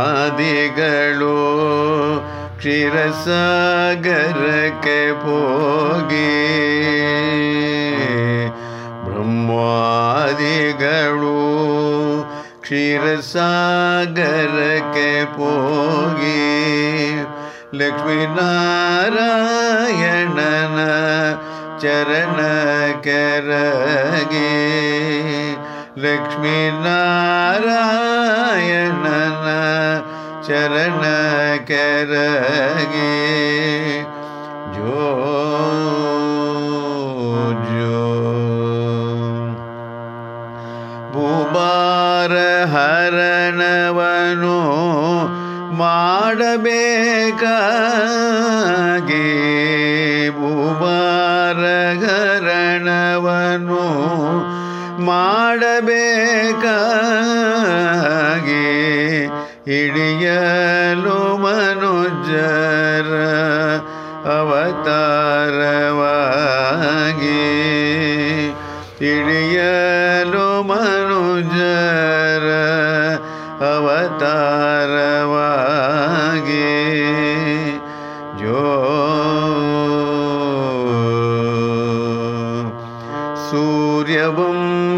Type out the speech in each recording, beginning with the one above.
ಬ್ರಹ್ಮಾದಿಗಳು ಕ್ಷೀರಸಾಗರಕ್ಕೆ ಹೋಗಿ ಬ್ರಹ್ಮಾದಿಗಳು ಕ್ಷೀರಸಾಗರಕ್ಕೆ ಹೋಗಿ ಲಕ್ಷ್ಮೀನಾರಾಯಣನ ಚರಣ ಕೆರಗಿ ಲಕ್ಷ್ಮೀನಾರಾಯಣನ ಚರಣ ಕೆರಗಿ. ಜೋ ಜೋ. ಭೂಭಾರ ಹರಣವನು ಮಾಡಬೇಕಾಗಿ. ಭೂಭಾರ ಹರಣವನು ಮಾಡಬೇಕಾಗಿ ಹಿಡಿಯಲು ಮನುಜರ ಅವತಾರವಾಗಿ ಹಿಡಿಯಲು ಮನುಜರ ಅವತಾರವಾಗಿ ಜೋ ಸೂರ್ಯವಂಶದರಾಯ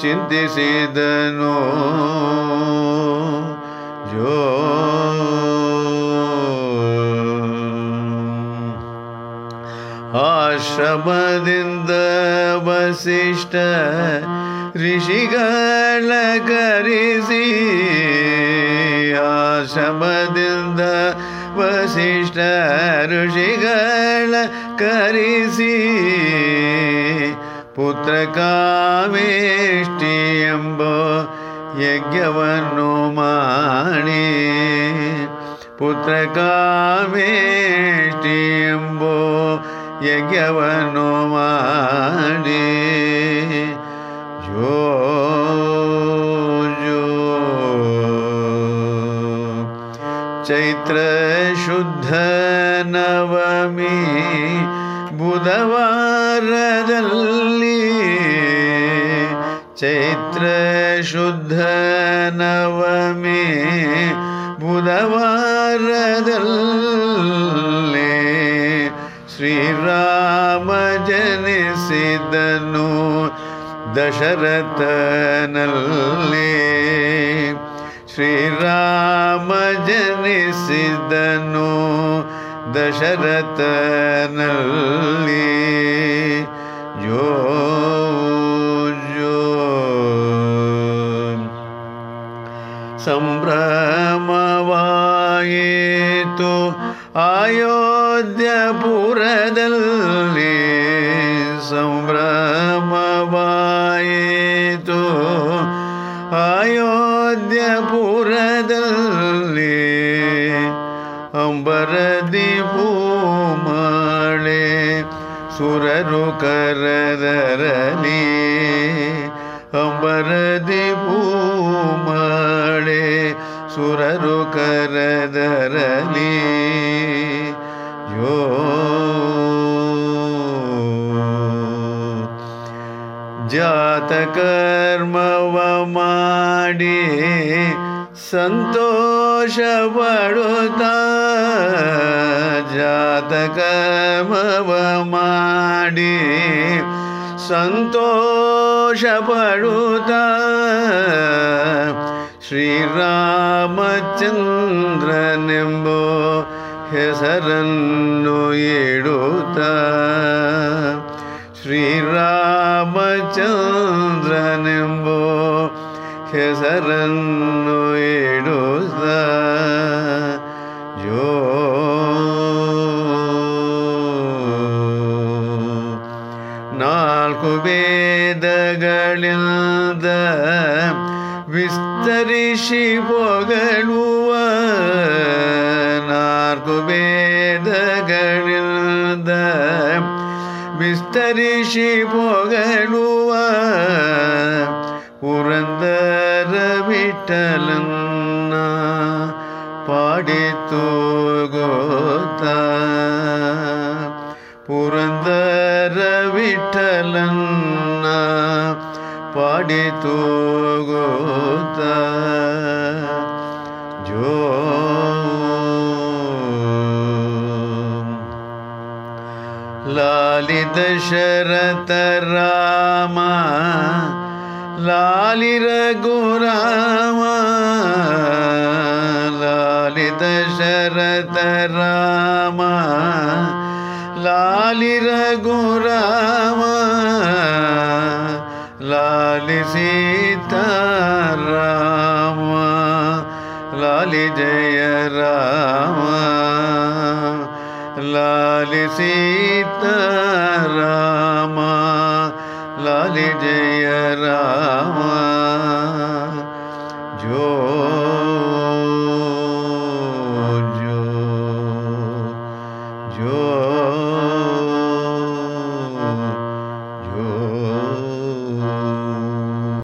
ಚಿಂತಿಸಿದನು ಜೋ ಆಶ್ರಮದಿಂದ ವಸಿಷ್ಠ ಋಷಿಗಳ ಕರೆಸಿ ಆಶ್ರಮದಿಂದ ವಸಿಷ್ಠ ಋಷಿಗಳ ಕರೆಸಿ ಪುತ್ರ ಕಾಮೇಷ್ಟಿ ಎಂಬ ಯಜ್ಞವನ್ನು ಮಾಡಿ ಪುತ್ರ ಕಾಮೇಷ್ಟಿ ಎಂಬ ಯಜ್ಞವನ್ನು ಮಾಡಿ ಜೋ ಜೋ ಚೈತ್ರ ಶುದ್ಧ ನವಮಿ ಬುಧವಾರದಲ್ಲಿ ಚೈತ್ರ ಶುದ್ಧ ನವಮಿ ಬುಧವಾರದಲ್ಲಿ ಶ್ರೀರಾಮ ಜನಿಸಿದನು ದಶರಥನಲ್ಲಿ ಶ್ರೀರಾಮ ಜನಿಸಿದನು ದಶರಥನಲ್ಲಿ ಜೋ ಸಂಭ್ರಮವಾಯಿತು ಅಯೋಧ್ಯಪುರದಲ್ಲಿ. ಸಂಭ್ರಮವಾಯಿತು ಅಯೋಧ್ಯಪುರದಲ್ಲಿ. ಅಂಬರದಿ ಭೂಮಳೆ ಸುರರು ಕರದರಲಿ ಅಂಬರದಿ ಭೂಮಳೆ ಸುರರು ಕರದರಲಿ ಯೋ ಜಾತಕರ್ಮವ ಮಾಡಿ ಸಂತೋಷ ಪಡುತ್ತ ಜಾತಕರ್ಮವ ಮಾಡಿ ಸಂತೋಷ ಪಡುತ್ತ ಶ್ರೀರಾಮಚಂದ್ರನೆಂಬೋ ಹೆಸರನ್ನು ಇಡುತ್ತ ಶ್ರೀರಾಮಚಂದ್ರನೆಂಬೋ ಹೆಸರನ್ನು ವೇದಗಳಿಂದ ವಿಸ್ತರಿಸಿ ಪೊಗಳುವ ನಾಲ್ಕು ವೇದಗಳಿಂದ ವಿಸ್ತರಿಸಿ ಪೊಗಳುವ ಪುರಂದರ ವಿಠಲನ್ನ ಪಾಡಿತು ಗೋತ ಪುರಂದರ ವಿಠಲನ್ನ ಪಾಡಿತು ಗೋತ ಜೋ. ಲಾಲಿ ದಶರಥ ರಾಮ ಲಾಲಿ ರಘುರಾಮ ಲಾಲಿ ದಶರಥ ರಾಮ. లాలి రఘురామ లాలి సీతారామ లాలి జయ రామ లాలి సీతారామ లాలి జయ రామ